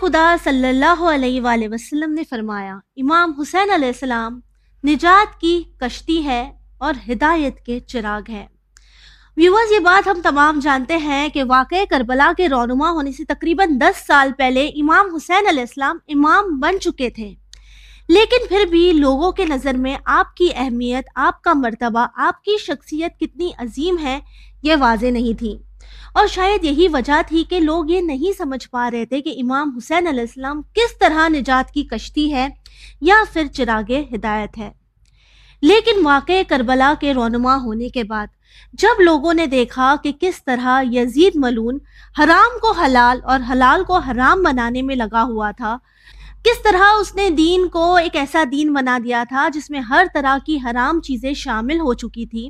خدا صلی اللہ علیہ وآلہ وسلم نے فرمایا، امام حسین علیہ السلام نجات کی کشتی ہے اور ہدایت کے چراغ ہے۔ ویورز، یہ بات ہم تمام جانتے ہیں کہ واقع کربلا کے رونما ہونے سے تقریباً دس سال پہلے امام حسین علیہ السلام امام بن چکے تھے۔ لیکن پھر بھی لوگوں کے نظر میں آپ کی اہمیت، آپ کا مرتبہ، آپ کی شخصیت کتنی عظیم ہے، یہ واضح نہیں تھی۔ اور شاید یہی وجہ تھی کہ لوگ یہ نہیں سمجھ پا رہے تھے کہ امام حسین علیہ السلام کس طرح نجات کی کشتی ہے یا پھر چراغ ہدایت ہے۔ لیکن واقع کربلا کے رونما ہونے کے بعد جب لوگوں نے دیکھا کہ کس طرح یزید ملون حرام کو حلال اور حلال کو حرام بنانے میں لگا ہوا تھا، کس طرح اس نے دین کو ایک ایسا دین بنا دیا تھا جس میں ہر طرح کی حرام چیزیں شامل ہو چکی تھی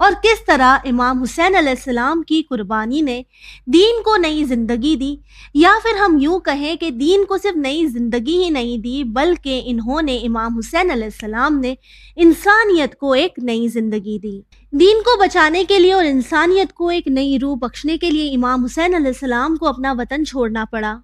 اور کس طرح امام حسین علیہ السلام کی قربانی نے دین کو نئی زندگی دی یا پھر ہم یوں کہیں کہ دین کو صرف نئی زندگی ہی نہیں دی، بلکہ انہوں نے امام حسین علیہ السلام نے انسانیت کو ایک نئی زندگی دی۔ دین کو بچانے کے لیے اور انسانیت کو ایک نئی روح بخشنے کے لیے امام حسین علیہ السلام کو اپنا وطن چھوڑنا پڑا۔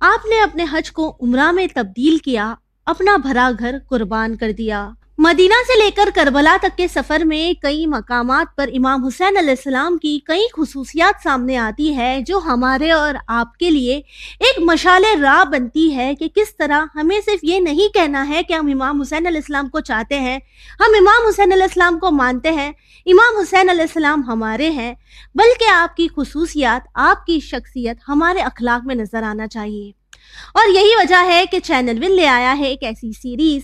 آپ نے اپنے حج کو عمرہ میں تبدیل کیا، اپنا بھرا گھر قربان کر دیا۔ مدینہ سے لے کر کربلا تک کے سفر میں کئی مقامات پر امام حسین علیہ السلام کی کئی خصوصیات سامنے آتی ہے جو ہمارے اور آپ کے لیے ایک مشال راہ بنتی ہے کہ کس طرح ہمیں صرف یہ نہیں کہنا ہے کہ ہم امام حسین علیہ السلام کو چاہتے ہیں۔ ہم امام حسین علیہ السلام کو مانتے ہیں۔ امام حسین علیہ السلام ہمارے ہیں، بلکہ آپ کی خصوصیات، آپ کی شخصیت ہمارے اخلاق میں نظر آنا چاہیے۔ اور یہی وجہ ہے کہ چینل ون لے آیا ہے ایک ایسی سیریز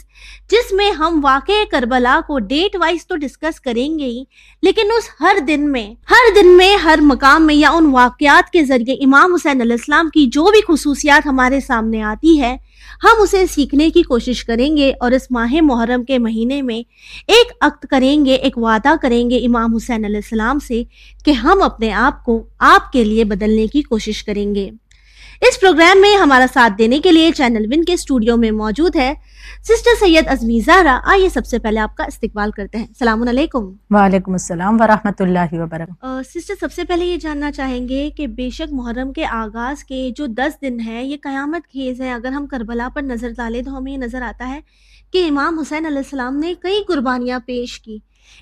جس میں ہم واقع کربلا کو ڈیٹ وائز تو ڈسکس کریں گے ہی، لیکن اس ہر دن میں، ہر دن میں، ہر مقام میں یا ان واقعات کے ذریعے امام حسین علیہ السلام کی جو بھی خصوصیات ہمارے سامنے آتی ہے، ہم اسے سیکھنے کی کوشش کریں گے اور اس ماہ محرم کے مہینے میں ایک عقد کریں گے، ایک وعدہ کریں گے امام حسین علیہ السلام سے کہ ہم اپنے آپ کو آپ کے لیے بدلنے کی کوشش کریں گے۔ اس پروگرام میں ہمارا ساتھ دینے کے لیے چینل ون کے اسٹوڈیو میں موجود ہے سسٹر سید ازمی زہرا آئیے سب سے پہلے آپ کا استقبال کرتے ہیں۔ السلام علیکم۔ وعلیکم السلام ورحمۃ اللہ وبرکاتہ۔ سسٹر سب سے پہلے یہ جاننا چاہیں گے کہ بے شک محرم کے آغاز کے جو دس دن ہیں یہ قیامت خیز ہے اگر ہم کربلا پر نظر ڈالیں تو ہمیں یہ نظر آتا ہے کہ امام حسین علیہ السلام نے کئی قربانیاں پیش کی۔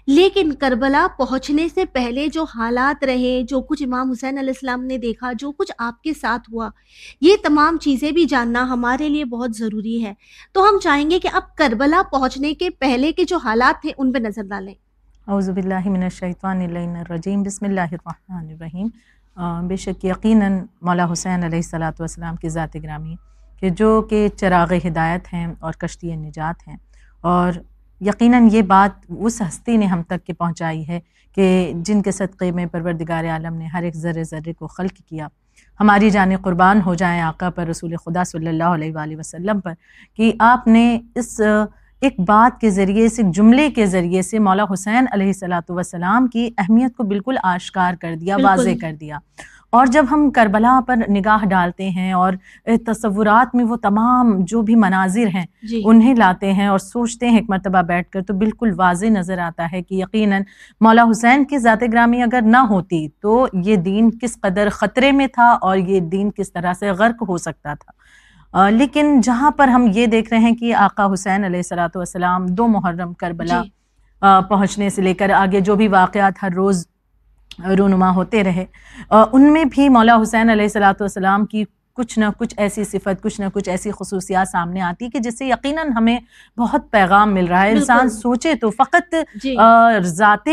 لیکن کربلا پہنچنے سے پہلے جو حالات رہے، جو کچھ امام حسین علیہ السلام نے دیکھا، جو کچھ آپ کے ساتھ ہوا، یہ تمام چیزیں بھی جاننا ہمارے لیے بہت ضروری ہے تو ہم چاہیں گے کہ اب کربلا پہنچنے کے پہلے کے جو حالات تھے، ان پہ نظر ڈالیں۔ اعوذ باللہ من الشیطان الرجیم۔ بسم اللہ الرحمن الرحیم۔ بے شک یقیناً مولا حسین علیہ السلاۃ والسلام کی ذات گرامی، کہ جو کہ چراغ ہدایت ہیں اور کشتی نجات ہیں۔ اور یقیناً یہ بات اس ہستی نے ہم تک کے پہنچائی ہے کہ جن کے صدقے میں پروردگار عالم نے ہر ایک ذرے ذرے کو خلق کیا۔ ہماری جانیں قربان ہو جائیں آقا پر رسول خدا صلی اللہ علیہ وآلہ وسلم پر کہ آپ نے اس ایک بات کے ذریعے سے جملے کے ذریعے سے مولا حسین علیہ صلاۃ وسلام کی اہمیت کو بالکل آشکار کر دیا واضح کر دیا۔ اور جب ہم کربلا پر نگاہ ڈالتے ہیں اور تصورات میں وہ تمام جو بھی مناظر ہیں جی۔ انہیں لاتے ہیں اور سوچتے ہیں ایک مرتبہ بیٹھ کر تو بالکل واضح نظر آتا ہے کہ یقیناً مولا حسین کی ذات گرامی اگر نہ ہوتی تو یہ دین کس قدر خطرے میں تھا اور یہ دین کس طرح سے غرق ہو سکتا تھا۔ لیکن جہاں پر ہم یہ دیکھ رہے ہیں کہ آقا حسین علیہ السلاۃ والسلام دو محرم کربلا جی۔ پہنچنے سے لے کر آگے جو بھی واقعات ہر روز رونما ہوتے رہے۔ ان میں بھی مولا حسین علیہ السلاۃ والسلام کی کچھ نہ کچھ ایسی صفت کچھ نہ کچھ ایسی خصوصیات سامنے آتی کہ جس سے یقیناً ہمیں بہت پیغام مل رہا ہے۔ انسان سوچے تو فقط جی۔ ذات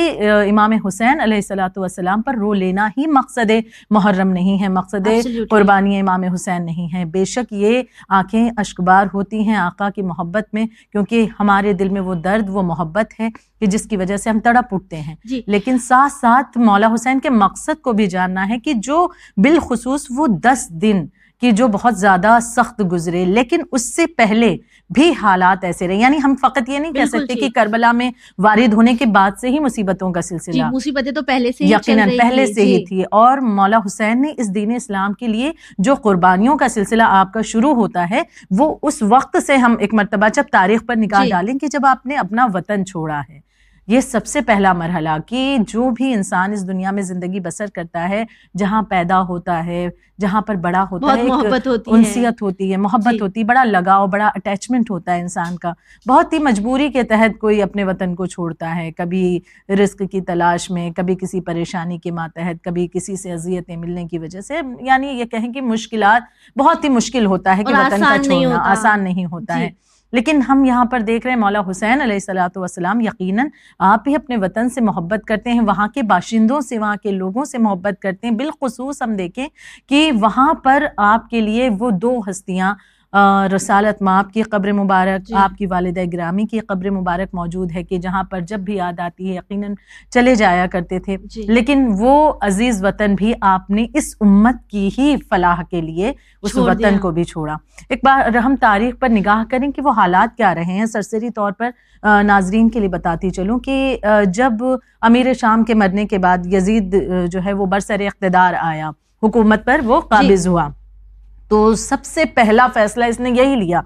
امام حسین علیہ السلاۃ والسلام پر رو لینا ہی مقصد محرم نہیں ہے۔ مقصد قربانی امام حسین نہیں ہے۔ بے شک یہ آنکھیں اشکبار ہوتی ہیں آقا کی محبت میں کیونکہ ہمارے دل میں وہ درد وہ محبت ہے۔ کہ جس کی وجہ سے ہم تڑپ اٹھتے ہیں۔ جی۔ لیکن ساتھ ساتھ مولا حسین کے مقصد کو بھی جاننا ہے کہ جو بالخصوص وہ دس دن کہ جو بہت زیادہ سخت گزرے لیکن اس سے پہلے بھی حالات ایسے رہے۔ یعنی ہم فقط یہ نہیں کہہ سکتے کہ کربلا میں وارد ہونے کے بعد سے ہی مصیبتوں کا سلسلہ جی، مصیبتیں تو پہلے سے یقیناً پہلے سے ہی جی۔ تھی۔ اور مولا حسین نے اس دین اسلام کے لیے جو قربانیوں کا سلسلہ آپ کا شروع ہوتا ہے وہ اس وقت سے ہم ایک مرتبہ جب تاریخ پر نکال جی۔ ڈالیں کہ جب آپ نے اپنا وطن چھوڑا ہے۔ یہ سب سے پہلا مرحلہ کہ جو بھی انسان اس دنیا میں زندگی بسر کرتا ہے جہاں پیدا ہوتا ہے جہاں پر بڑا ہوتا ہے محبت ہوتی انسیت ہوتی ہے محبت ہوتی ہے بڑا لگاؤ بڑا اٹیچمنٹ ہوتا ہے انسان کا۔ بہت ہی مجبوری کے تحت کوئی اپنے وطن کو چھوڑتا ہے۔ کبھی رزق کی تلاش میں کبھی کسی پریشانی کے ماتحت کبھی کسی سے اذیتیں ملنے کی وجہ سے۔ یعنی یہ کہیں کہ مشکلات بہت ہی مشکل ہوتا ہے کہ وطن کا چھوڑنا آسان نہیں ہوتا ہے۔ لیکن ہم یہاں پر دیکھ رہے ہیں، مولا حسین علیہ السلاۃ والسلام یقیناً آپ ہی اپنے وطن سے محبت کرتے ہیں، وہاں کے باشندوں سے، وہاں کے لوگوں سے محبت کرتے ہیں۔ بالخصوص ہم دیکھیں کہ وہاں پر آپ کے لیے وہ دو ہستیاں رسالت ماں کی قبر مبارک جی۔ آپ کی والدہ گرامی کی قبر مبارک موجود ہے کہ جہاں پر جب بھی یاد آتی ہے یقیناً چلے جایا کرتے تھے۔ جی۔ لیکن وہ عزیز وطن بھی آپ نے اس امت کی ہی فلاح کے لیے اس وطن کو بھی چھوڑا۔ ایک بار ہم تاریخ پر نگاہ کریں کہ وہ حالات کیا رہے ہیں سرسری طور پر ناظرین کے لیے بتاتی چلوں کہ جب امیر شام کے مرنے کے بعد یزید جو ہے وہ برسر اقتدار آیا حکومت پر وہ جی۔ قابض ہوا۔ تو سب سے پہلا فیصلہ اس نے یہی لیا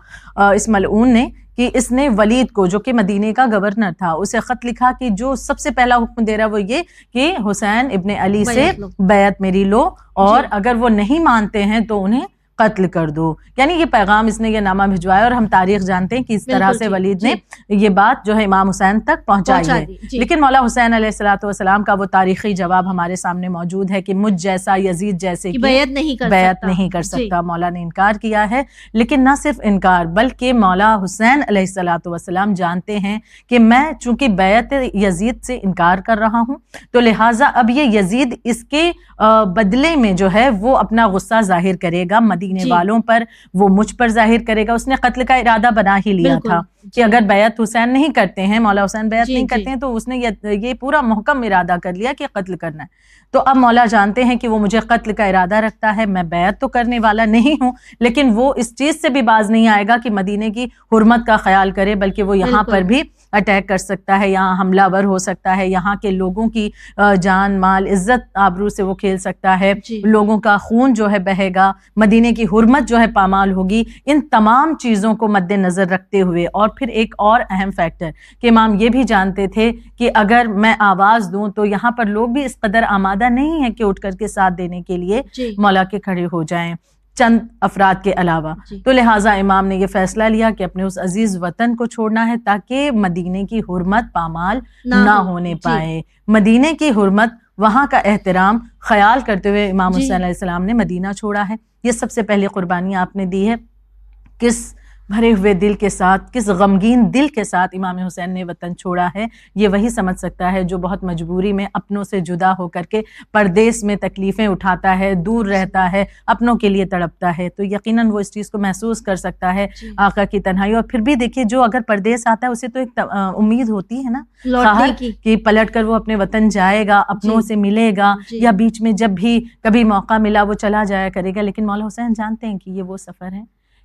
اس ملعون نے کہ اس نے ولید کو جو کہ مدینے کا گورنر تھا اسے خط لکھا کہ جو سب سے پہلا حکم دے رہا وہ یہ کہ حسین ابن علی سے بیعت میری لو اور جی۔ اگر وہ نہیں مانتے ہیں تو انہیں قتل کر دو۔ یعنی یہ پیغام اس نے یہ نامہ بھجوایا اور ہم تاریخ جانتے ہیں کہ اس طرح سے جی، ولید نے جی۔ یہ بات جو ہے امام حسین تک پہنچائی ہے۔ جی۔ لیکن مولا حسین علیہ السلاۃ والسلام کا وہ تاریخی جواب ہمارے سامنے موجود ہے کہ مجھ جیسا یزید جیسے بیعت نہیں کر بیعت نہیں کر سکتا۔ مولا نے انکار کیا ہے۔ لیکن نہ صرف انکار بلکہ مولا حسین علیہ السلاۃ والسلام جانتے ہیں کہ میں چونکہ بیعت یزید سے انکار کر رہا ہوں تو لہٰذا اب یہ یزید اس کے بدلے میں جو ہے وہ اپنا غصہ ظاہر کرے گا مدینے جی۔ والوں پر وہ مجھ پر ظاہر کرے گا اس نے قتل کا ارادہ بنا ہی لیا تھا کہ اگر بیعت حسین نہیں کرتے ہیں مولا حسین بیعت جی، نہیں جی۔ کرتے ہیں تو اس نے یہ پورا محکم ارادہ کر لیا کہ قتل کرنا ہے۔ تو اب مولا جانتے ہیں کہ وہ مجھے قتل کا ارادہ رکھتا ہے میں بیعت تو کرنے والا نہیں ہوں لیکن وہ اس چیز سے بھی باز نہیں آئے گا کہ مدینے کی حرمت کا خیال کرے بلکہ وہ یہاں پر بھی اٹیک کر سکتا ہے یہاں حملہ ور ہو سکتا ہے یہاں کے لوگوں کی جان مال عزت آبرو سے وہ کھیل سکتا ہے۔ جی۔ لوگوں کا خون جو ہے بہے گا مدینے کی حرمت جو ہے پامال ہوگی۔ ان تمام چیزوں کو مد نظر رکھتے ہوئے اور پھر ایک اور اہم فیکٹر کہ امام یہ بھی جانتے تھے کہ اگر میں آواز دوں تو یہاں پر لوگ بھی اس قدر آمادہ نہیں ہے کہ اٹھ کر کے ساتھ دینے کے لیے جی۔ مولا کے کھڑے ہو جائیں چند افراد کے علاوہ۔ جی۔ تو لہٰذا امام نے یہ فیصلہ لیا کہ اپنے اس عزیز وطن کو چھوڑنا ہے تاکہ مدینے کی حرمت پامال نہ ہونے جی۔ پائے۔ مدینے کی حرمت وہاں کا احترام خیال کرتے ہوئے امام جی۔ حسین علیہ السلام نے مدینہ چھوڑا ہے۔ یہ سب سے پہلی قربانی آپ نے دی ہے۔ کس بھرے ہوئے دل کے ساتھ کس غمگین دل کے ساتھ امام حسین نے وطن چھوڑا ہے یہ وہی سمجھ سکتا ہے جو بہت مجبوری میں اپنوں سے جدا ہو کر کے پردیس میں تکلیفیں اٹھاتا ہے دور رہتا ہے اپنوں کے لیے تڑپتا ہے تو یقیناً وہ اس چیز کو محسوس کر سکتا ہے جی۔ آقا کی تنہائی اور پھر بھی دیکھیے جو اگر پردیس آتا ہے اسے تو ایک امید ہوتی ہے نا کہ پلٹ کر وہ اپنے وطن جائے گا اپنوں جی۔ سے ملے گا جی۔ یا بیچ میں جب بھی کبھی موقع ملا وہ چلا جایا کرے گا لیکن مولا حسین جانتے ہیں کہ یہ وہ سفر ہے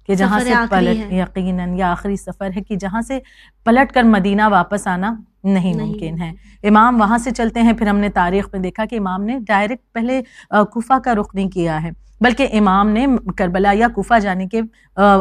کہ جہاں سے پلٹ یقیناً یا آخری سفر ہے کہ جہاں سے پلٹ کر مدینہ واپس آنا نہیں ممکن ہے۔ امام وہاں سے چلتے ہیں پھر ہم نے تاریخ میں دیکھا کہ امام نے ڈائریکٹ پہلے کوفہ کا رخ نہیں کیا ہے بلکہ امام نے کربلا یا کوفہ جانے کے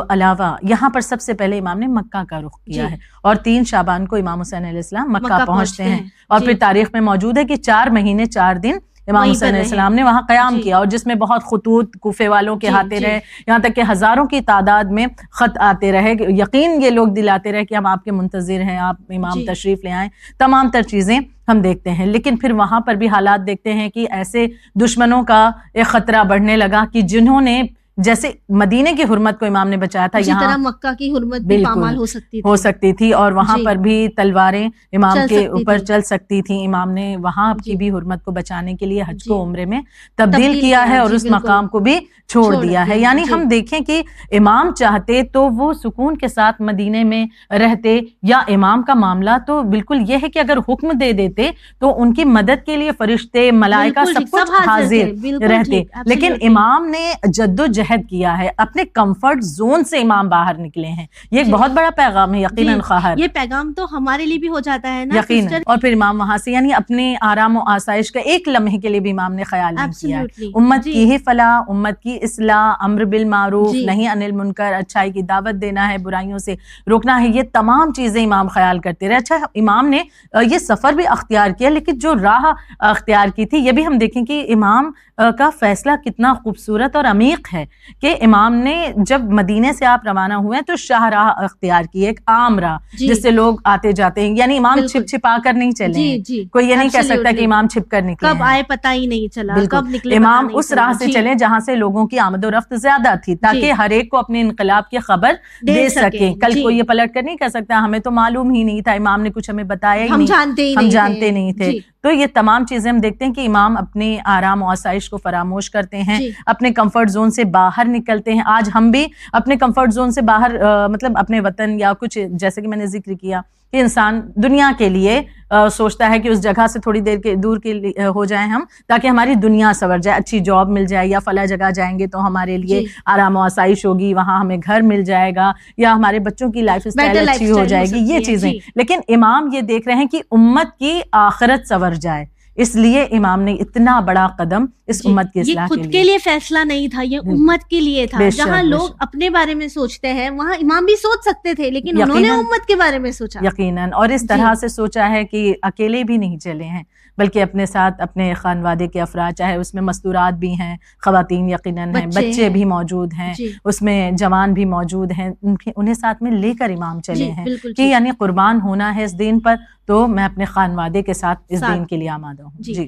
علاوہ یہاں پر سب سے پہلے امام نے مکہ کا رخ کیا جی۔ ہے۔ اور تین شابان کو امام حسین علیہ السلام مکہ پہنچتے ہیں۔ اور جی۔ پھر تاریخ میں موجود ہے کہ چار مہینے چار دن امام حسین علیہ السلام نے وہاں قیام جی۔ کیا اور جس میں بہت خطوط کوفے والوں کے جی آتے جی۔ رہے۔ یہاں تک کہ ہزاروں کی تعداد میں خط آتے رہے۔ یقین یہ لوگ دلاتے رہے کہ ہم آپ کے منتظر ہیں آپ امام تشریف لے آئیں۔ تمام تر چیزیں ہم دیکھتے ہیں۔ لیکن پھر وہاں پر بھی حالات دیکھتے ہیں کہ ایسے دشمنوں کا ایک خطرہ بڑھنے لگا کہ جنہوں نے جیسے مدینے کی حرمت کو امام نے بچایا تھا یہاں مکہ کی حرمت بھی پامال ہو سکتی ہو سکتی تھی اور وہاں جی۔ پر بھی تلواریں امام کے اوپر چل سکتی تھی امام نے وہاں جی۔ کی بھی حرمت کو بچانے کے لیے حج جی۔ کو عمرے میں تبدیل کیا ہے اور اس مقام کو بھی چھوڑ دیا ہے۔ یعنی ہم دیکھیں کہ امام چاہتے تو وہ سکون کے ساتھ مدینے میں رہتے یا امام کا معاملہ تو بالکل یہ ہے کہ اگر حکم دے دیتے تو ان کی مدد کے لیے فرشتے ملائکہ سب کچھ حاضر رہتے۔ لیکن امام نے جد و جہد عہد کیا ہے اپنے کمفرٹ زون سے امام باہر نکلے ہیں یہ ایک۔ بہت بڑا پیغام ہے یقیناً جی، خواہر یہ پیغام تو ہمارے لیے بھی ہو جاتا ہے نا یقیناً؟ اور پھر امام وہاں سے یعنی اپنے آرام و آسائش کا ایک لمحے کے لیے بھی امام نے خیال نہیں کیا. امت جی، کی ہی فلاح امت کی اصلاح امر بالمعروف جی۔ نہیں انل منکر اچھائی کی دعوت دینا ہے برائیوں سے روکنا ہے یہ تمام چیزیں امام خیال کرتے رہے اچھا امام نے یہ سفر بھی اختیار کیا لیکن جو راہ اختیار کی تھی یہ بھی ہم دیکھیں کہ امام کا فیصلہ کتنا خوبصورت اور عمیق ہے کہ امام نے جب مدینے سے آپ روانہ ہوئے تو شاہ راہ اختیار کی ایک عام راہ جی۔ جس سے لوگ آتے جاتے ہیں یعنی امام۔ چھپ چھپا کر نہیں چلے جی جی کوئی یہ نہیں کہہ سکتا کہ. امام چھپ کر نکلے کب آئے پتہ ہی نہیں چلا کب نکلے امام اس۔ راہ سے چلے جہاں سے لوگوں کی آمد و رفت زیادہ تھی تاکہ۔ ہر ایک کو اپنے انقلاب کی خبر دے سکیں، کل۔ کوئی یہ پلٹ کر نہیں کہہ سکتا ہمیں تو معلوم ہی نہیں تھا امام نے کچھ ہمیں بتایا ہی ہم نہیں ہم نہیں جانتے نہیں تھے تو یہ تمام چیزیں ہم دیکھتے ہیں کہ امام اپنے آرام و آسائش کو فراموش کرتے ہیں جی۔ اپنے کمفرٹ زون سے باہر نکلتے ہیں آج ہم بھی اپنے کمفرٹ زون سے باہر آ، مطلب اپنے وطن یا کچھ جیسے کہ میں نے ذکر کیا کہ انسان دنیا کے لیے آ، سوچتا ہے کہ اس جگہ سے تھوڑی دیر کے دور کے لیے ہو جائیں ہم تاکہ ہماری دنیا سنور جائے اچھی جاب مل جائے یا فلاں جگہ جائیں گے تو ہمارے لیے جی۔ آرام و آسائش ہوگی وہاں ہمیں گھر مل جائے گا یا ہمارے بچوں کی لائف اسٹائل اچھی ہو جائے گی یہ چیزیں جی۔ لیکن امام یہ دیکھ رہے ہیں کہ امت کی آخرت سنور جائے اس لیے امام نے اتنا بڑا قدم اس جی، امت کی یہ خود کے کے لیے لیے فیصلہ نہیں تھا یہ۔ امت کے لیے تھا جہاں لوگ۔ اپنے بارے میں سوچتے ہیں وہاں امام بھی سوچ سکتے تھے لیکن انہوں نے۔ امت کے بارے میں سوچا یقیناً اور اس جی۔ طرح سے سوچا ہے کہ اکیلے بھی نہیں چلے ہیں بلکہ اپنے ساتھ اپنے خانوادے کے افراد چاہے اس میں مستورات بھی ہیں خواتین یقیناً ہیں بچے۔ بھی موجود ہیں جی اس میں جوان بھی موجود ہیں ان کے انہیں ساتھ میں لے کر امام چلے جی ہیں کہ یعنی قربان ہونا ہے اس دین پر تو میں اپنے خانوادے کے ساتھ اس۔ دین کے لیے آمادہ ہوں جی۔ جی۔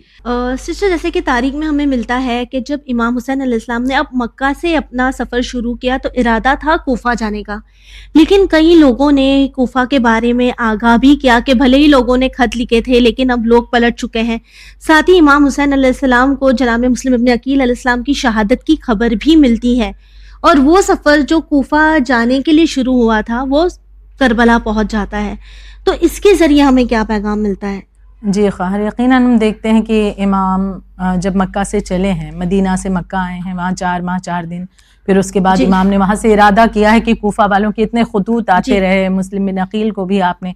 سسٹر جیسے کہ تاریخ میں ہمیں ملتا ہے کہ جب امام حسین علیہ السلام نے اب مکہ سے اپنا سفر شروع کیا تو ارادہ تھا کوفہ جانے کا۔ لیکن کئی لوگوں نے کوفہ کے بارے میں آگاہ بھی کیا کہ بھلے ہی لوگوں نے خط لکھے تھے لیکن اب لوگ پلٹ چکے ہیں۔ ساتھ ہی امام حسین علیہ السلام کو جناب مسلم ابن عقیل علیہ السلام کی شہادت کی خبر بھی ملتی ہے۔ اور وہ سفر جو کوفہ جانے کے لیے شروع ہوا تھا وہ کربلا پہنچ جاتا ہے۔ تو اس کے ذریعے ہمیں کیا پیغام ملتا ہے؟ جی خواہر یقیناً ہم دیکھتے ہیں کہ امام جب مکہ سے چلے ہیں مدینہ سے مکہ آئے ہیں وہاں چار ماہ چار دن پھر اس کے بعد جی۔ امام نے وہاں سے ارادہ کیا ہے کہ کوفہ والوں کے اتنے خطوط آتے جی۔ رہے مسلم بن عقیل کو بھی آپ نے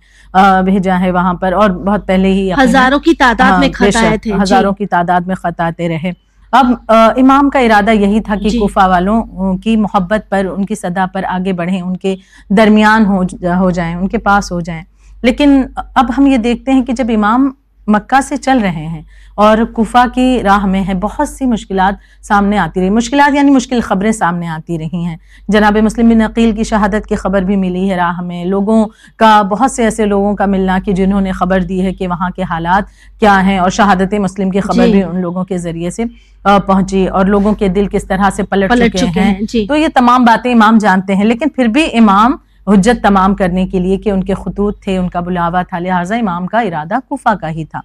بھیجا ہے وہاں پر اور بہت پہلے ہی ہزاروں کی تعداد ہاں، میں خط آئے تھے جی۔ ہزاروں کی تعداد میں خط آتے رہے اب امام کا ارادہ یہی تھا کہ جی۔ کوفہ والوں کی محبت پر ان کی صدا پر آگے بڑھیں ان کے درمیان ہو جائیں ان کے پاس ہو جائیں لیکن اب ہم یہ دیکھتے ہیں کہ جب امام مکہ سے چل رہے ہیں اور کوفہ کی راہ میں ہے بہت سی مشکلات سامنے آتی رہی۔ مشکلات یعنی مشکل خبریں سامنے آتی رہی ہیں۔ جناب مسلم بن عقیل کی شہادت کی خبر بھی ملی ہے راہ میں۔ لوگوں کا بہت سے ایسے لوگوں کا ملنا کہ جنہوں نے خبر دی ہے کہ وہاں کے حالات کیا ہیں اور شہادت مسلم کی خبر جی۔ بھی ان لوگوں کے ذریعے سے پہنچی اور لوگوں کے دل کس طرح سے پلٹ, پلٹ چکے, چکے ہیں۔ ہیں جی۔ تو یہ تمام باتیں امام جانتے ہیں لیکن پھر بھی امام حجت تمام کرنے کے لیے کہ ان کے خطوط تھے ان کا بلاوا تھا لہٰذا امام کا ارادہ کوفہ کا ہی تھا۔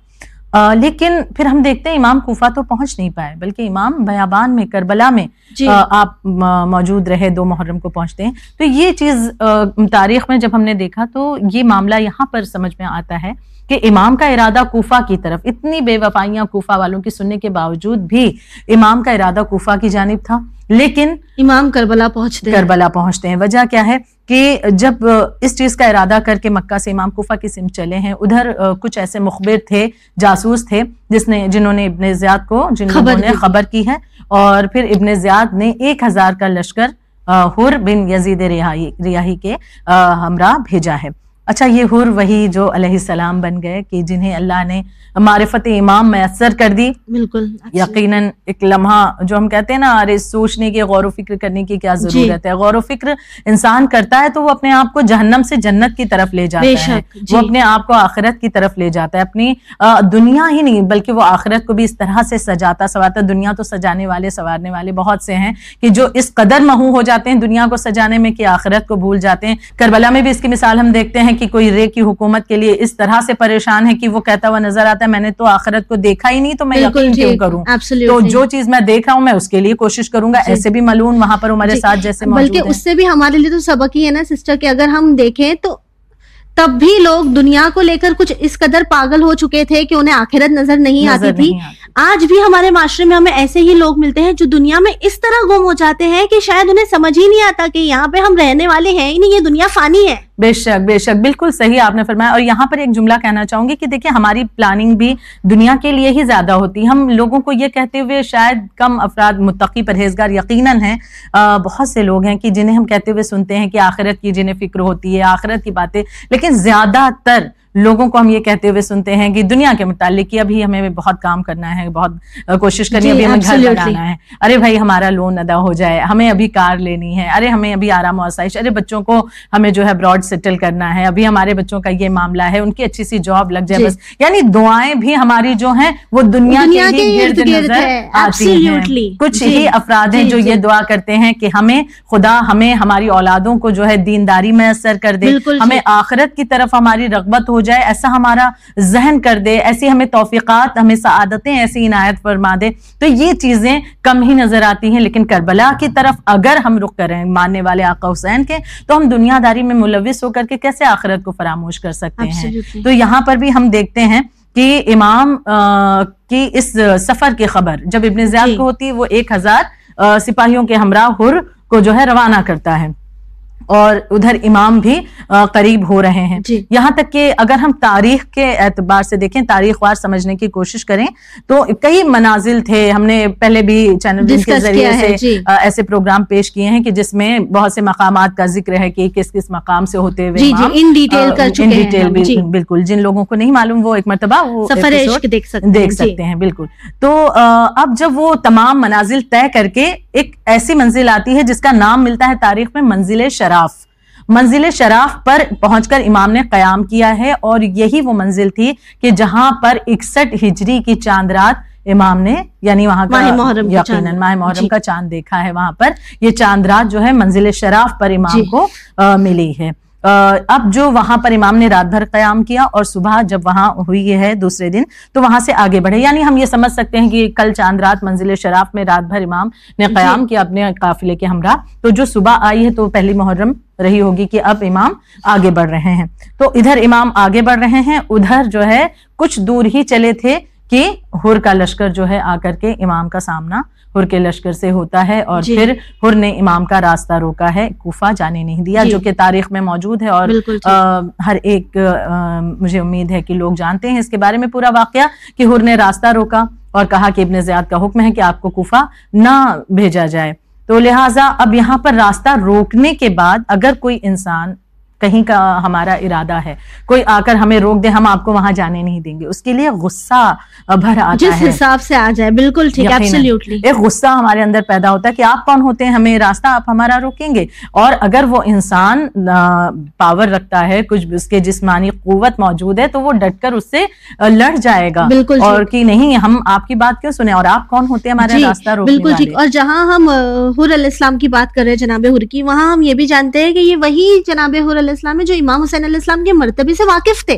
آ، لیکن پھر ہم دیکھتے ہیں امام کوفہ تو پہنچ نہیں پائے بلکہ امام بیابان میں کربلا میں جی۔ آ، آپ موجود رہے دو محرم کو پہنچتے ہیں۔ تو یہ چیز آ، تاریخ میں جب ہم نے دیکھا تو یہ معاملہ یہاں پر سمجھ میں آتا ہے کہ امام کا ارادہ کوفہ کی طرف اتنی بے وفائیاں کوفہ والوں کی سننے کے باوجود بھی امام کا ارادہ کوفہ کی جانب تھا۔ لیکن امام کربلا پہنچتے کربلا پہنچتے ہیں۔ وجہ کیا ہے؟ کہ جب اس چیز کا ارادہ کر کے مکہ سے امام کوفہ کی سمت چلے ہیں ادھر کچھ ایسے مخبر تھے جاسوس تھے جس نے جنہوں نے ابن زیاد کو جن خبر لوگوں نے۔ خبر کی ہے اور پھر ابن زیاد نے ایک ہزار کا لشکر حر بن یزید ریاہی ریاہی کے ہمراہ بھیجا ہے اچھا یہ حر وہی جو علیہ السلام بن گئے کہ جنہیں اللہ نے معرفت امام میسر کر دی۔ بالکل یقیناً ایک لمحہ جو ہم کہتے ہیں نا ارے سوچنے کی غور و فکر کرنے کی کیا جی۔ ضرورت ہے۔ غور و فکر انسان کرتا ہے تو وہ اپنے آپ کو جہنم سے جنت کی طرف لے جاتا ہے۔ جی۔ وہ اپنے آپ کو آخرت کی طرف لے جاتا ہے۔ اپنی دنیا ہی نہیں بلکہ وہ آخرت کو بھی اس طرح سے سجاتا سواتا دنیا تو سجانے والے سوارنے والے بہت سے ہیں کہ جو اس قدر مہو ہو جاتے ہیں دنیا کو سجانے میں کہ آخرت کو بھول جاتے ہیں۔ کربلا میں بھی اس کی مثال ہم دیکھتے ہیں کہ کوئی رے کی حکومت کے لیے اس طرح سے پریشان ہے کہ وہ کہتا ہوا نظر آتا ہے میں نے تو آخرت کو دیکھا ہی نہیں تو میں یقین کیوں کروں تو۔ جو چیز میں دیکھ رہا ہوں میں اس کے لیے کوشش کروں گا جی۔ ایسے بھی ملون وہاں پر ہمارے جی۔ ساتھ جیسے بلکہ اس سے بھی ہمارے لیے تو سبق ہی ہے نا سسٹر کہ اگر ہم دیکھیں تو تب بھی لوگ دنیا کو لے کر کچھ اس قدر پاگل ہو چکے تھے کہ انہیں آخرت نظر نہیں آتی تھی۔ آج بھی ہمارے معاشرے میں ہمیں ایسے ہی لوگ ملتے ہیں جو دنیا میں اس طرح گم ہو جاتے ہیں کہ شاید انہیں سمجھ ہی نہیں آتا کہ یہاں پہ ہم رہنے والے ہیں ہی نہیں یہ دنیا فانی ہے۔ بے شک بے شک بالکل صحیح آپ نے فرمایا۔ اور یہاں پر ایک جملہ کہنا چاہوں گی کہ دیکھیں ہماری پلاننگ بھی دنیا کے لیے ہی زیادہ ہوتی۔ ہم لوگوں کو یہ کہتے ہوئے شاید کم افراد متقی پرہیزگار یقیناً ہیں۔ آ, بہت سے لوگ ہیں کہ جنہیں ہم کہتے ہوئے سنتے ہیں کہ آخرت کی جنہیں فکر ہوتی ہے آخرت کی باتیں۔ لیکن زیادہ تر لوگوں کو ہم یہ کہتے ہوئے سنتے ہیں کہ دنیا کے متعلق کہ ابھی ہمیں بہت کام کرنا ہے بہت کوشش کرنی ہے ابھی ہمیں گھر بنانا ہے۔ ارے بھائی ہمارا لون ادا ہو جائے ہمیں ابھی کار لینی ہے ارے ہمیں ابھی آرام و آسائش ارے بچوں کو ہمیں جو ہے براڈ سیٹل کرنا ہے۔ ابھی ہمارے بچوں کا یہ معاملہ ہے ان کی اچھی سی جاب لگ جائے بس۔ یعنی دعائیں بھی ہماری جو ہیں وہ دنیا کے گرد نظر آتی ہیں۔ کچھ ہی افراد ہیں جو یہ دعا کرتے ہیں کہ ہمیں خدا ہمیں ہماری اولادوں کو جو ہے دینداری میں اثر کر دے۔ ہمیں آخرت کی طرف ہماری رغبت ہو جائے ایسا ہمارا ذہن کر دے ایسی ہمیں توفیقات ہمیں سعادتیں ایسی عنایت فرما دے۔ تو یہ چیزیں کم ہی نظر آتی ہیں۔ لیکن کربلا کی طرف اگر ہم رخ کریں ماننے والے آقا حسین کے تو ہم دنیا داری میں ملوث ہو کر کے کیسے آخرت کو فراموش کر سکتے ہیں؟ تو یہاں پر بھی ہم دیکھتے ہیں کہ امام کی اس سفر کی خبر جب ابن زیاد جی۔ کو ہوتی ہے وہ ایک ہزار سپاہیوں کے ہمراہ ہر کو جو ہے روانہ کرتا ہے۔ اور ادھر امام بھی قریب ہو رہے ہیں۔ جی۔ یہاں تک کہ اگر ہم تاریخ کے اعتبار سے دیکھیں تاریخ وار سمجھنے کی کوشش کریں تو کئی منازل تھے۔ ہم نے پہلے بھی چینل کے ذریعے سے جی۔ ایسے پروگرام پیش کیے ہیں کہ جس میں بہت سے مقامات کا ذکر ہے کہ کس کس مقام سے ہوتے ہوئے جی جی ان ڈیٹیل کر چکے ہیں ڈیٹیل جی۔ بالکل۔ جن لوگوں کو نہیں معلوم وہ ایک مرتبہ وہ سفر عشق دیکھ سکتے ہیں۔ بالکل۔ تو اب جب وہ تمام منازل طے کر کے ایک ایسی منزل آتی ہے جس کا نام ملتا ہے تاریخ میں منزل شراف منزل شراف پر پہنچ کر امام نے قیام کیا ہے اور یہی وہ منزل تھی کہ جہاں پر اکسٹھ ہجری کی چاند رات امام نے یعنی وہاں کا یقیناً ماہ محرم جی۔ کا چاند دیکھا ہے وہاں پر یہ چاند رات جو ہے منزل شراف پر امام جی۔ کو ملی ہے اب جو وہاں پر امام نے رات بھر قیام کیا اور صبح جب وہاں ہوئی ہے دوسرے دن تو وہاں سے آگے بڑھے۔ یعنی ہم یہ سمجھ سکتے ہیں کہ کل چاند رات منزل شراف میں رات بھر امام نے جی۔ قیام کیا اپنے قافلے کے ہمراہ۔ تو جو صبح آئی ہے تو پہلی محرم رہی ہوگی کہ اب امام آگے بڑھ رہے ہیں۔ تو ادھر امام آگے بڑھ رہے ہیں ادھر جو ہے کچھ دور ہی چلے تھے۔ کہ ہر کا لشکر جو ہے آ کر کے امام کا سامنا ہر کے لشکر سے ہوتا ہے اور جی۔ پھر ہر نے امام کا راستہ روکا ہے کوفہ جانے نہیں دیا جی۔ جو کہ تاریخ میں موجود ہے اور ہر ایک مجھے امید ہے کہ لوگ جانتے ہیں اس کے بارے میں پورا واقعہ کہ ہر نے راستہ روکا اور کہا کہ ابن زیاد کا حکم ہے کہ آپ کو کوفہ نہ بھیجا جائے۔ تو لہٰذا اب یہاں پر راستہ روکنے کے بعد اگر کوئی انسان کہیں کا ہمارا ارادہ ہے۔ کوئی آ کر ہمیں روک دے ہم آپ کو وہاں جانے نہیں دیں گے۔ اس کے لیے غصہ بھر آتا جس حساب سے آ جائے بالکل ٹھیک ایک غصہ ہمارے اندر پیدا ہوتا ہے کہ آپ کون ہوتے ہیں ہمیں راستہ آپ ہمارا روکیں گے۔ اور اگر وہ انسان پاور رکھتا ہے کچھ اس کے جسمانی قوت موجود ہے تو وہ ڈٹ کر اس سے لڑ جائے گا۔ بالکل اور کہ نہیں ہم آپ کی بات کیوں سنیں؟ اور آپ کون ہوتے ہیں ہمارا جی، راستہ روکنے بالکل ٹھیک۔ اور جہاں ہم حر علیہ السلام کی بات کر رہے ہیں جناب حر کی وہاں ہم یہ بھی جانتے ہیں کہ یہ وہی جناب حر علیہ السلام ہے، جو امام حسین علیہ السلام کے مرتبے سے واقف تھے۔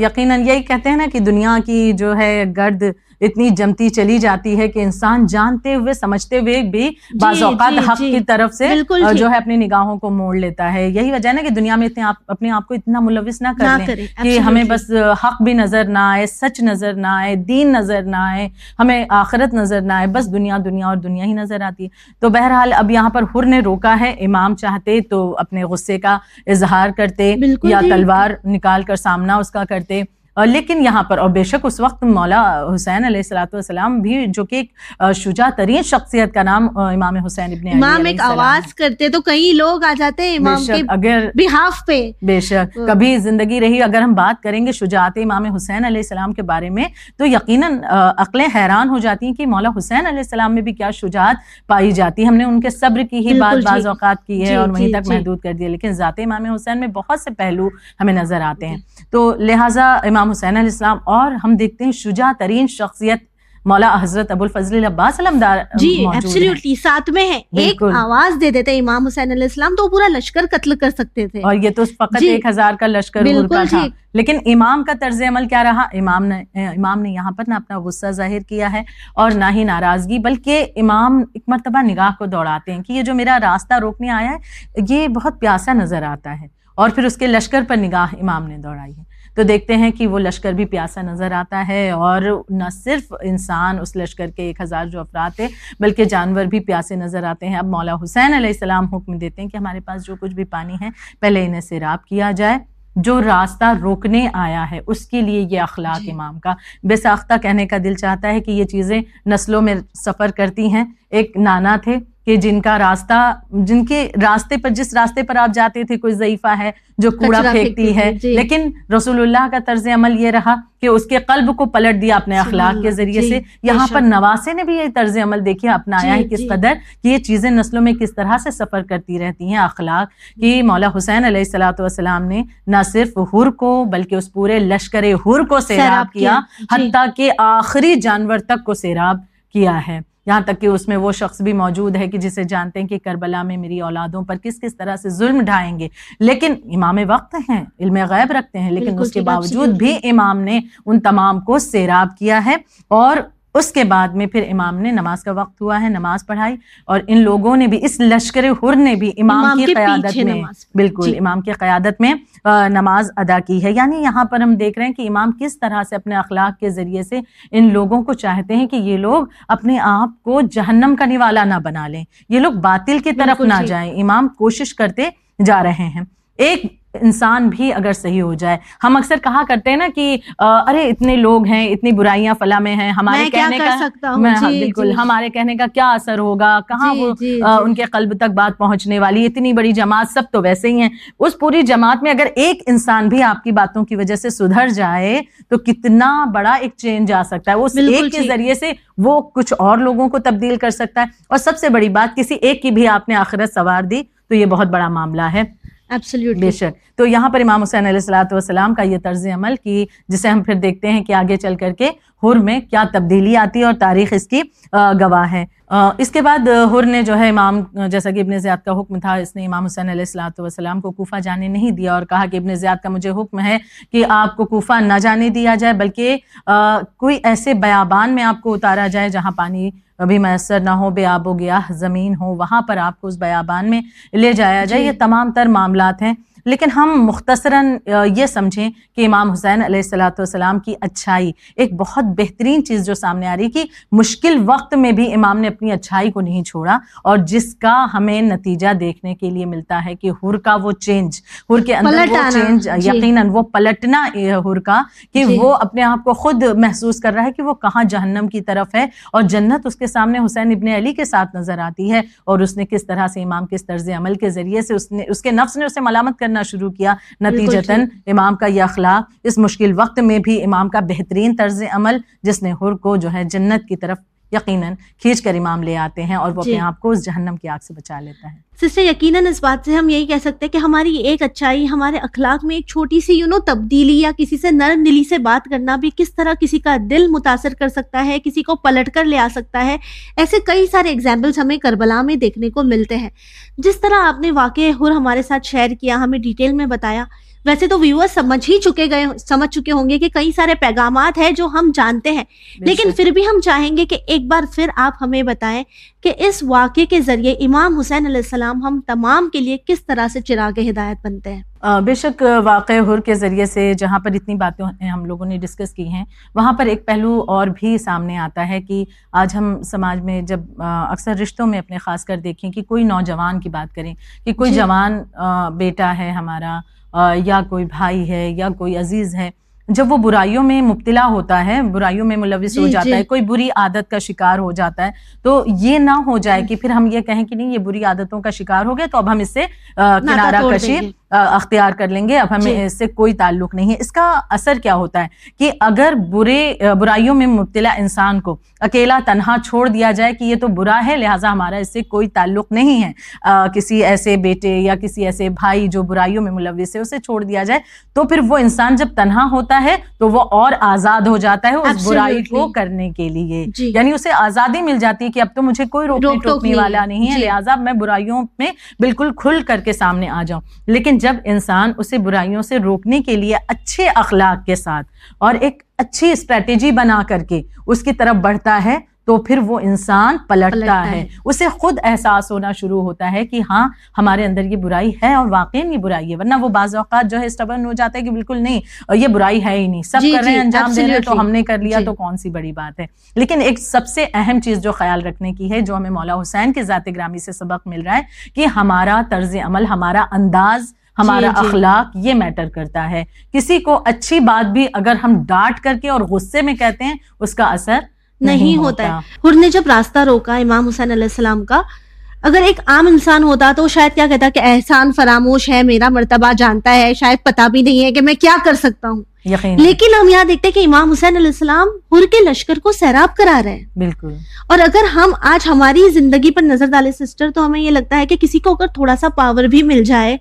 یقیناً یہی کہتے ہیں نا کہ دنیا کی جو ہے گرد اتنی جمتی چلی جاتی ہے کہ انسان جانتے ہوئے سمجھتے ہوئے بھی جی، بعض اوقات جی، حق جی۔ کی طرف سے جو ہے اپنی نگاہوں کو موڑ لیتا ہے۔ یہی وجہ ہے نا کہ دنیا میں اتنے اپنے آپ کو اتنا ملوث نہ کر لیں کہ ہمیں بس حق بھی نظر نہ آئے سچ نظر نہ آئے دین نظر نہ آئے ہمیں آخرت نظر نہ آئے بس دنیا دنیا اور دنیا ہی نظر آتی ہے۔ تو بہرحال اب یہاں پر حر نے روکا ہے امام چاہتے تو اپنے غصے کا اظہار کرتے یا تلوار نکال کر سامنا اس کا کرتے۔ لیکن یہاں پر اور بے شک اس وقت مولا حسین علیہ السلاۃ والسلام بھی جو کہ ایک شجاع ترین شخصیت کا نام امام حسین ابن امام ایک آواز کرتے تو کئی لوگ آ جاتے ہیں امام کے اگر بحاف پہ۔ بے شک کبھی زندگی رہی اگر ہم بات کریں گے شجاعت امام حسین علیہ السلام کے بارے میں تو یقیناً عقلیں حیران ہو جاتی ہیں کہ مولا حسین علیہ السلام میں بھی کیا شجاعت پائی جاتی ہے۔ ہم نے ان کے صبر کی ہی بات بعض اوقات کی ہے جی، اور وہیں جی، تک جی۔ محدود کر دیا لیکن ذات امام حسین میں بہت سے پہلو ہمیں نظر آتے ہیں۔ تو لہٰذا امام حسین علیہ السلام اور ہم دیکھتے ہیں شجاع ترین شخصیت مولا حضرت ابو الفضل عباس علمدار جی ایبسلیوٹلی ساتھ میں ہے ایک آواز دے دیتے امام حسین علیہ السلام تو پورا لشکر قتل کر سکتے تھے۔ اور یہ تو فقط جی۔ ایک ہزار کا لشکر بالکل تھا۔ لیکن امام کا طرز عمل کیا رہا؟ امام نے امام نے یہاں پر نہ اپنا غصہ ظاہر کیا ہے اور نہ ہی ناراضگی بلکہ امام ایک مرتبہ نگاہ کو دوڑاتے ہیں کہ یہ جو میرا راستہ روکنے آیا ہے یہ بہت پیاسا نظر آتا ہے۔ اور پھر اس کے لشکر پر نگاہ امام نے دوڑائی ہے۔ تو دیکھتے ہیں کہ وہ لشکر بھی پیاسا نظر آتا ہے اور نہ صرف انسان اس لشکر کے ایک ہزار جو افراد تھے بلکہ جانور بھی پیاسے نظر آتے ہیں۔ اب مولا حسین علیہ السلام حکم دیتے ہیں کہ ہمارے پاس جو کچھ بھی پانی ہے پہلے انہیں سیراب کیا جائے۔ جو راستہ روکنے آیا ہے اس کے لیے یہ اخلاق جی۔ امام کا بے ساختہ کہنے کا دل چاہتا ہے کہ یہ چیزیں نسلوں میں سفر کرتی ہیں۔ ایک نانا تھے کہ جن کا راستہ جن کے راستے پر جس راستے پر آپ جاتے تھے کوئی ضعیفہ ہے جو کوڑا پھینکتی ہے۔ جی۔ لیکن رسول اللہ کا طرز عمل یہ رہا کہ اس کے قلب کو پلٹ دیا اپنے اخلاق کے ذریعے جی، سے۔ یہاں پر نواسے نے بھی یہ طرز عمل دیکھیے اپنایا جی، ہے کس قدر کہ یہ چیزیں نسلوں میں کس طرح سے سفر کرتی رہتی ہیں اخلاق کہ مولا حسین علیہ السلاۃ والسلام نے نہ صرف ہر کو بلکہ اس پورے لشکر ہر کو سیراب کیا۔ حتیٰ کہ آخری جانور تک کو سیراب کیا ہے۔ یہاں تک کہ اس میں وہ شخص بھی موجود ہے کہ جسے جانتے ہیں کہ کربلا میں میری اولادوں پر کس کس طرح سے ظلم ڈھائیں گے۔ لیکن امام وقت ہیں علم غیب رکھتے ہیں لیکن اس کے باوجود بھی امام نے ان تمام کو سیراب کیا ہے اور اس کے بعد میں پھر امام نے نماز کا وقت ہوا ہے نماز پڑھائی اور ان لوگوں نے بھی اس لشکر حر نے بھی امام کی قیادت میں بالکل جی۔ امام کی قیادت میں نماز ادا کی ہے۔ یعنی یہاں پر ہم دیکھ رہے ہیں کہ امام کس طرح سے اپنے اخلاق کے ذریعے سے ان لوگوں کو چاہتے ہیں کہ یہ لوگ اپنے آپ کو جہنم کا نوالا نہ بنا لیں۔ یہ لوگ باطل کی طرف نہ جی۔ جائیں۔ امام کوشش کرتے جا رہے ہیں۔ ایک انسان بھی اگر صحیح ہو جائے۔ ہم اکثر کہا کرتے ہیں نا کہ ارے اتنے لوگ ہیں اتنی برائیاں فلاں میں ہیں ہمارے کہنے کا ہاں، جی، بالکل جی۔ ہمارے کہنے کا کیا اثر ہوگا؟ کہاں جی، وہ ان کے قلب تک بات پہنچنے والی اتنی بڑی جماعت سب تو ویسے ہی ہیں۔ اس پوری جماعت میں اگر ایک انسان بھی آپ کی باتوں کی وجہ سے سدھر جائے تو کتنا بڑا ایک چینج آ سکتا ہے۔ اس ایک کے ذریعے سے وہ کچھ اور لوگوں کو تبدیل کر سکتا ہے۔ اور سب سے بڑی بات کسی ایک کی بھی آپ نے آخرت سوار دی تو یہ بہت بڑا معاملہ ہے۔ بے شک۔ تو یہاں پر امام حسین علیہ السلاۃ والسلام کا یہ طرز عمل کی، جسے ہم پھر دیکھتے ہیں کہ آگے چل کر کے ہر میں کیا تبدیلی آتی ہے اور تاریخ اس کی گواہ ہے۔ اس کے بعد ہر نے جو ہے امام جیسا کہ ابن زیاد کا حکم تھا اس نے امام حسین علیہ السلاۃ والسلام کو کوفہ جانے نہیں دیا اور کہا کہ ابن زیاد کا مجھے حکم ہے کہ آپ کو کوفہ نہ جانے دیا جائے بلکہ کوئی ایسے بیابان میں آپ کو اتارا جائے جہاں پانی ابھی میسر نہ ہو بے آب و گیا زمین ہو وہاں پر آپ کو اس بیابان میں لے جایا جائے جی۔ یہ تمام تر معاملات ہیں لیکن ہم مختصراً یہ سمجھیں کہ امام حسین علیہ السلاۃ والسلام کی اچھائی ایک بہت بہترین چیز جو سامنے آ رہی کہ مشکل وقت میں بھی امام نے اپنی اچھائی کو نہیں چھوڑا اور جس کا ہمیں نتیجہ دیکھنے کے لیے ملتا ہے کہ ہر کا وہ چینج ہر کے اندر وہ چینج جی۔ یقیناً وہ پلٹنا ہر کا کہ جی۔ وہ اپنے آپ کو خود محسوس کر رہا ہے کہ وہ کہاں جہنم کی طرف ہے اور جنت اس کے سامنے حسین ابن علی کے ساتھ نظر آتی ہے اور اس نے کس طرح سے امام کس طرز عمل کے ذریعے سے اس نے اس کے نفس نے اسے ملامت کر کرنا شروع کیا نتیجتاً امام کا یہ اخلاق اس مشکل وقت میں بھی امام کا بہترین طرز عمل جس نے حر کو جو ہے جنت کی طرف یقیناً کھینچ کر امام لے آتے ہیں اور وہ اپنے جی۔ آپ کو اس جہنم کی آگ سے بچا لیتا ہے۔ سسٹر یقیناً اس بات سے ہم یہی کہہ سکتے ہیں کہ ہماری ایک اچھائی ہمارے اخلاق میں ایک چھوٹی سی یو نو تبدیلی یا کسی سے نرم دلی سے بات کرنا بھی کس طرح کسی کا دل متاثر کر سکتا ہے کسی کو پلٹ کر لے آ سکتا ہے۔ ایسے کئی سارے ایگزامپلس ہمیں کربلا میں دیکھنے کو ملتے ہیں۔ جس طرح آپ نے واقع ہر ہمارے ساتھ شیئر کیا ہمیں ڈیٹیل میں بتایا ویسے تو ویور سمجھ ہی چکے گئے سمجھ چکے ہوں گے کہ کئی سارے پیغامات ہیں جو ہم جانتے ہیں۔ لیکن پھر بھی ہم چاہیں گے کہ ایک بار پھر آپ ہمیں بتائیں کہ اس واقعے کے ذریعے امام حسین علیہ السلام ہم تمام کے لیے کس طرح سے چراغ ہدایت بنتے ہیں۔ بے شک واقع حر کے ذریعے سے جہاں پر اتنی باتیں ہم لوگوں نے ڈسکس کی ہیں۔ وہاں پر ایک پہلو اور بھی سامنے آتا ہے کہ آج ہم سماج میں جب اکثر رشتوں میں اپنے خاص کر دیکھیں کہ کوئی نوجوان کی بات کریں کہ کوئی جی۔ جوان بیٹا ہے ہمارا یا کوئی بھائی ہے یا کوئی عزیز ہے جب وہ برائیوں میں مبتلا ہوتا ہے برائیوں میں ملوث ہو جی، جاتا جی۔ ہے کوئی بری عادت کا شکار ہو جاتا ہے تو یہ نہ ہو جائے کہ پھر ہم یہ کہیں کہ نہیں یہ بری عادتوں کا شکار ہو گیا تو اب ہم اس سے کنارہ کشی اختیار کر لیں گے۔ اب ہمیں جی۔ اس سے کوئی تعلق نہیں ہے۔ اس کا اثر کیا ہوتا ہے کہ اگر برے برائیوں میں مبتلا انسان کو اکیلا تنہا چھوڑ دیا جائے کہ یہ تو برا ہے لہٰذا ہمارا اس سے کوئی تعلق نہیں ہے۔ کسی ایسے بیٹے یا کسی ایسے بھائی جو برائیوں میں ملوث ہے اسے چھوڑ دیا جائے۔ تو پھر وہ انسان جب تنہا ہوتا ہے تو وہ اور آزاد ہو جاتا ہے اس برائی کو کرنے کے لیے۔ جی۔ یعنی اسے آزادی مل جاتی ہے کہ اب تو مجھے کوئی روکنے ٹوکنے والا نہیں ہے جی۔ لہٰذا میں برائیوں میں بالکل کھل کر کے سامنے آ جاؤں۔ لیکن جب انسان اسے برائیوں سے روکنے کے لیے اچھے اخلاق کے ساتھ اور ایک اچھی اسٹریٹجی بنا کر کے اس کی طرف بڑھتا ہے تو پھر وہ انسان پلٹتا پلٹتا ہے ہے۔ اسے خود احساس ہونا شروع ہوتا ہے کہ ہاں ہمارے اندر یہ برائی ہے اور واقعی یہ برائی ہے ورنہ وہ بعض اوقات جو ہے اسٹبن ہو جاتا ہے کہ بالکل نہیں اور یہ برائی ہے ہی نہیں سب جی، کر رہے ہیں جی، انجام دے رہے تو۔ ہم نے کر لیا جی۔ تو کون سی بڑی بات ہے لیکن ایک سب سے اہم چیز جو خیال رکھنے کی ہے جو ہمیں مولا حسین کے ذات گرامی سے سبق مل رہا ہے کہ ہمارا طرز عمل ہمارا انداز ہمارا جی، جی۔ اخلاق یہ میٹر کرتا ہے۔ کسی کو اچھی بات بھی اگر ہم ڈانٹ کر کے اور غصے میں کہتے ہیں اس کا اثر نہیں ہوتا ہے۔ حر نے جب راستہ روکا امام حسین علیہ السلام کا اگر ایک عام انسان ہوتا تو شاید کیا کہتا کہ احسان فراموش ہے میرا مرتبہ جانتا ہے شاید پتا بھی نہیں ہے کہ میں کیا کر سکتا ہوں۔ لیکن ہم یہاں دیکھتے ہیں کہ امام حسین علیہ السلام حر کے لشکر کو سیراب کرا رہے ہیں۔ بالکل۔ اور اگر ہم آج ہماری زندگی پر نظر ڈالیں سسٹر تو ہمیں یہ لگتا ہے کہ کسی کو اگر تھوڑا سا پاور بھی مل جائے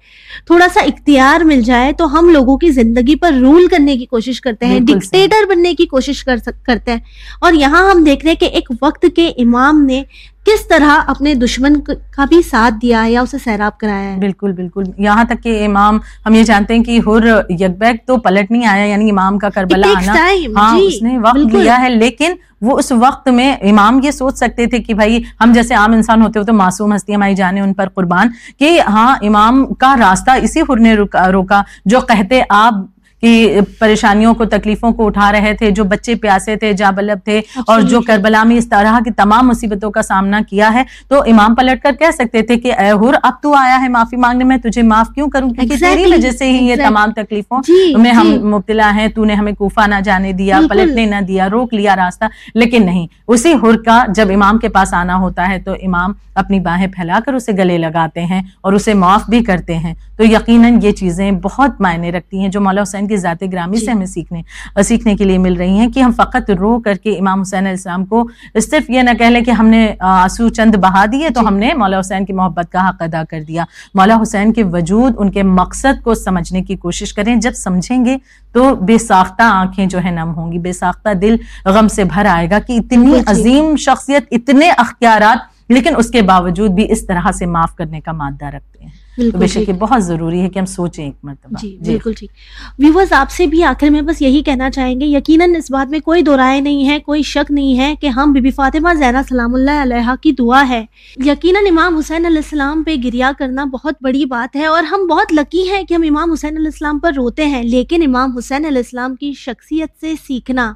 تھوڑا سا اختیار مل جائے تو ہم لوگوں کی زندگی پر رول کرنے کی کوشش کرتے ہیں۔ ڈکٹیٹر بننے کی کوشش کرتے ہیں۔ اور یہاں ہم دیکھ رہے ہیں کہ ایک وقت کے امام نے کس طرح اپنے دشمن کا بھی ساتھ دیا ہے یا اسے سیراب کرایا ہے؟ بالکل بالکل۔ یہاں تک کہ امام ہم یہ جانتے ہیں کہ ہر یکبیک تو پلٹ نہیں آیا یعنی امام کا کربلا آنا۔ ہاں جی، اس نے وقت۔ لیا ہے لیکن وہ اس وقت میں امام یہ سوچ سکتے تھے کہ بھائی ہم جیسے عام انسان ہوتے ہو تو معصوم ہستی ہماری جانے ان پر قربان۔ کہ ہاں امام کا راستہ اسی ہر نے روکا جو کہتے آپ کی پریشانیوں کو تکلیفوں کو اٹھا رہے تھے جو بچے پیاسے تھے جا بلب تھے اور جو. کربلا میں اس طرح کی تمام مصیبتوں کا سامنا کیا ہے تو امام پلٹ کر کہہ سکتے تھے کہ اے ہر اب تو آیا ہے معافی مانگنے میں تجھے معاف کیوں کروں کیونکہ تیری وجہ سے ہی یہ. تمام تکلیفوں جی، میں ہم جی۔ مبتلا ہیں تو نے ہمیں کوفہ نہ جانے دیا۔ پلٹنے نہ دیا روک لیا راستہ لیکن نہیں اسی ہر کا جب امام کے پاس آنا ہوتا ہے تو امام اپنی باہیں پھیلا کر اسے گلے لگاتے ہیں اور اسے معاف بھی کرتے ہیں تو یقیناً یہ چیزیں بہت معنی رکھتی ہیں جو مولا حسین کی ذات گرامی جی۔ سے ہمیں سیکھنے سیکھنے کے لیے مل رہی ہیں کہ ہم فقط رو کر کے امام حسین علیہ السلام کو صرف یہ نہ کہہ لیں کہ ہم نے آنسو چند بہا دیے تو جی۔ ہم نے مولا حسین کی محبت کا حق ادا کر دیا مولا حسین کے وجود ان کے مقصد کو سمجھنے کی کوشش کریں جب سمجھیں گے تو بے ساختہ آنکھیں جو ہے نم ہوں گی بے ساختہ دل غم سے بھر آئے گا کہ اتنی جی۔ عظیم شخصیت اتنے اختیارات لیکن اس کے باوجود بھی اس طرح سے معاف کرنے کا مادہ رکھتے ہیں بے۔ شک یہ بہت ضروری ہے کہ ہم سوچیں ایک مرتبہ۔ جی بالکل ٹھیک۔ ویورز آپ سے بھی آخر میں بس یہی کہنا چاہیں گے یقیناً اس بات میں کوئی دو رائے نہیں ہے کوئی شک نہیں ہے کہ ہم بی بی فاطمہ زہرا سلام اللہ علیہ کی دعا ہے۔ یقیناً امام حسین علیہ السلام پہ گریا کرنا بہت بڑی بات ہے اور ہم بہت لکی ہیں کہ ہم امام حسین علیہ السلام پر روتے ہیں لیکن امام حسین علیہ السلام کی شخصیت سے سیکھنا۔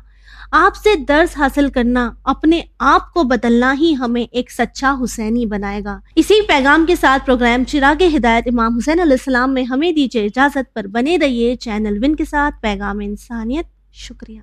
آپ سے درس حاصل کرنا اپنے آپ کو بدلنا ہی ہمیں ایک سچا حسینی بنائے گا۔ اسی پیغام کے ساتھ پروگرام چراغ ہدایت امام حسین علیہ السلام میں ہمیں دیجیے اجازت پر بنے رہیے چینل ون کے ساتھ پیغام انسانیت۔ شکریہ۔